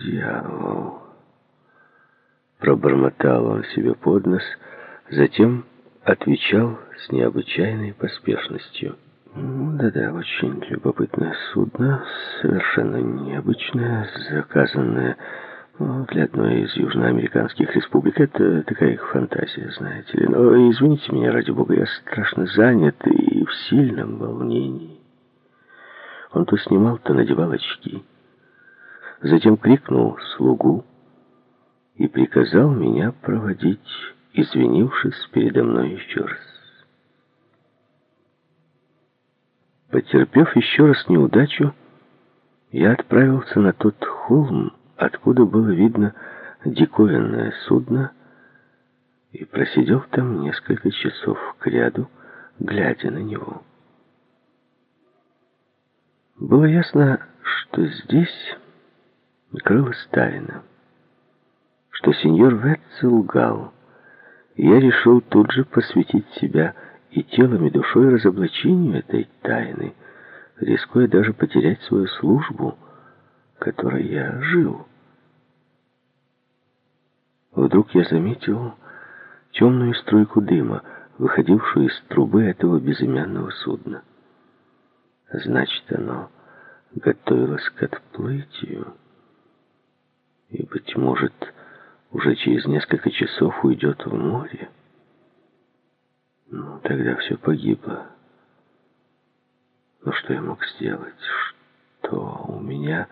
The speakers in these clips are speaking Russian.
дьявол!» Пробормотал он себе под нос, затем отвечал с необычайной поспешностью. «Да-да, очень любопытное судно, совершенно необычное, заказанное для одной из южноамериканских республик. Это такая их фантазия, знаете ли. Но извините меня, ради бога, я страшно занят и в сильном волнении». Он то снимал, то надевал очки. Затем крикнул слугу и приказал меня проводить, извинившись передо мной еще раз. Потерпев еще раз неудачу, я отправился на тот холм, откуда было видно диковинное судно, и просидел там несколько часов к ряду, глядя на него. Было ясно, что здесь крылась тайна, что сеньор Ветцел лгал, я решил тут же посвятить себя и телом, и душой разоблачению этой тайны, рискуя даже потерять свою службу, которой я жил. Вдруг я заметил темную струйку дыма, выходившую из трубы этого безымянного судна. Значит, оно готовилось к отплытию. И, быть может, уже через несколько часов уйдет в море. Ну, тогда все погибло. Но что я мог сделать? Что у меня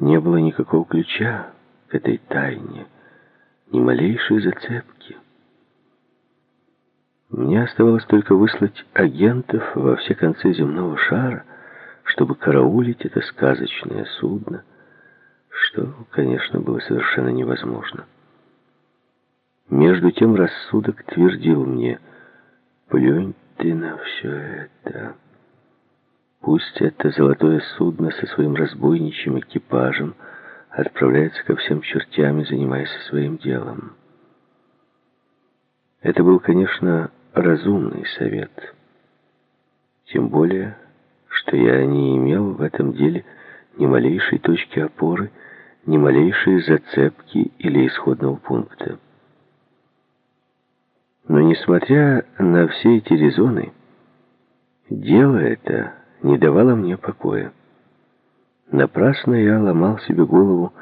не было никакого ключа к этой тайне, ни малейшей зацепки. Мне оставалось только выслать агентов во все концы земного шара, чтобы караулить это сказочное судно, что, конечно, было совершенно невозможно. Между тем рассудок твердил мне, плюнь ты на все это. Пусть это золотое судно со своим разбойничьим экипажем отправляется ко всем чертям и занимается своим делом. Это был, конечно, разумный совет. Тем более, что я не имел в этом деле ни малейшей точки опоры, ни малейшей зацепки или исходного пункта. Но несмотря на все эти резоны, дело это не давало мне покоя. Напрасно я ломал себе голову,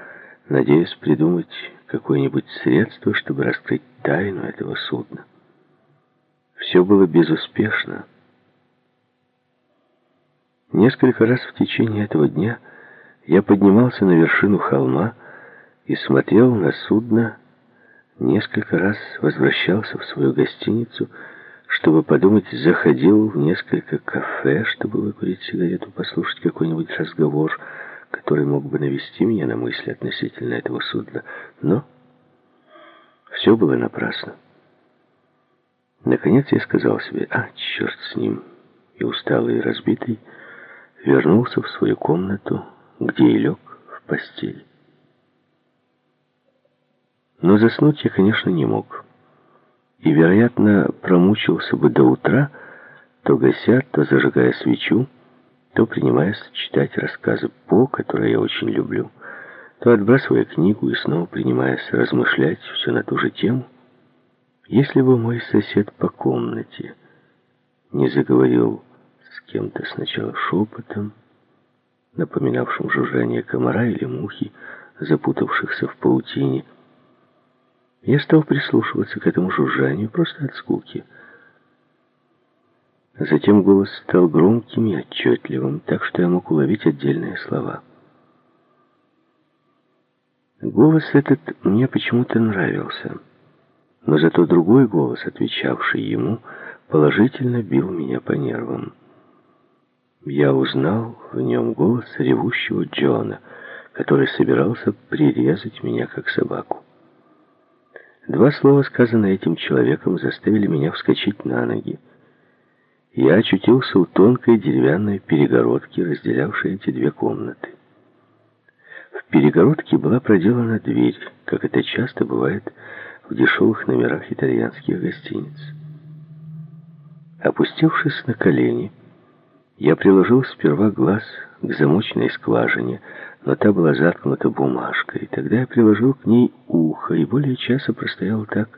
надеясь придумать какое-нибудь средство, чтобы раскрыть тайну этого судна. Все было безуспешно. Несколько раз в течение этого дня я поднимался на вершину холма и смотрел на судно, несколько раз возвращался в свою гостиницу, чтобы подумать, заходил в несколько кафе, чтобы выкурить сигарету, послушать какой-нибудь разговор, который мог бы навести меня на мысли относительно этого судна. Но все было напрасно. Наконец я сказал себе, а, черт с ним, и усталый и разбитый, вернулся в свою комнату, где и лег в постель. Но заснуть я, конечно, не мог. И, вероятно, промучился бы до утра, то гася, то зажигая свечу, то принимаясь читать рассказы По, которые я очень люблю, то отбрасывая книгу и снова принимаясь размышлять все на ту же тему. Если бы мой сосед по комнате не заговорил с кем-то сначала шепотом, напоминавшим жужжание комара или мухи, запутавшихся в паутине, я стал прислушиваться к этому жужжанию просто от скуки. Затем голос стал громким и отчетливым, так что я мог уловить отдельные слова. Голос этот мне почему-то нравился, но зато другой голос, отвечавший ему, положительно бил меня по нервам. Я узнал в нем голос ревущего Джона, который собирался прирезать меня как собаку. Два слова, сказанные этим человеком, заставили меня вскочить на ноги. Я очутился у тонкой деревянной перегородки, разделявшей эти две комнаты. В перегородке была проделана дверь, как это часто бывает в дешевых номерах итальянских гостиниц. Опустившись на колени, я приложил сперва глаз к замочной скважине, но та была заткнута бумажкой. Тогда я приложил к ней ухо и более часа простоял так,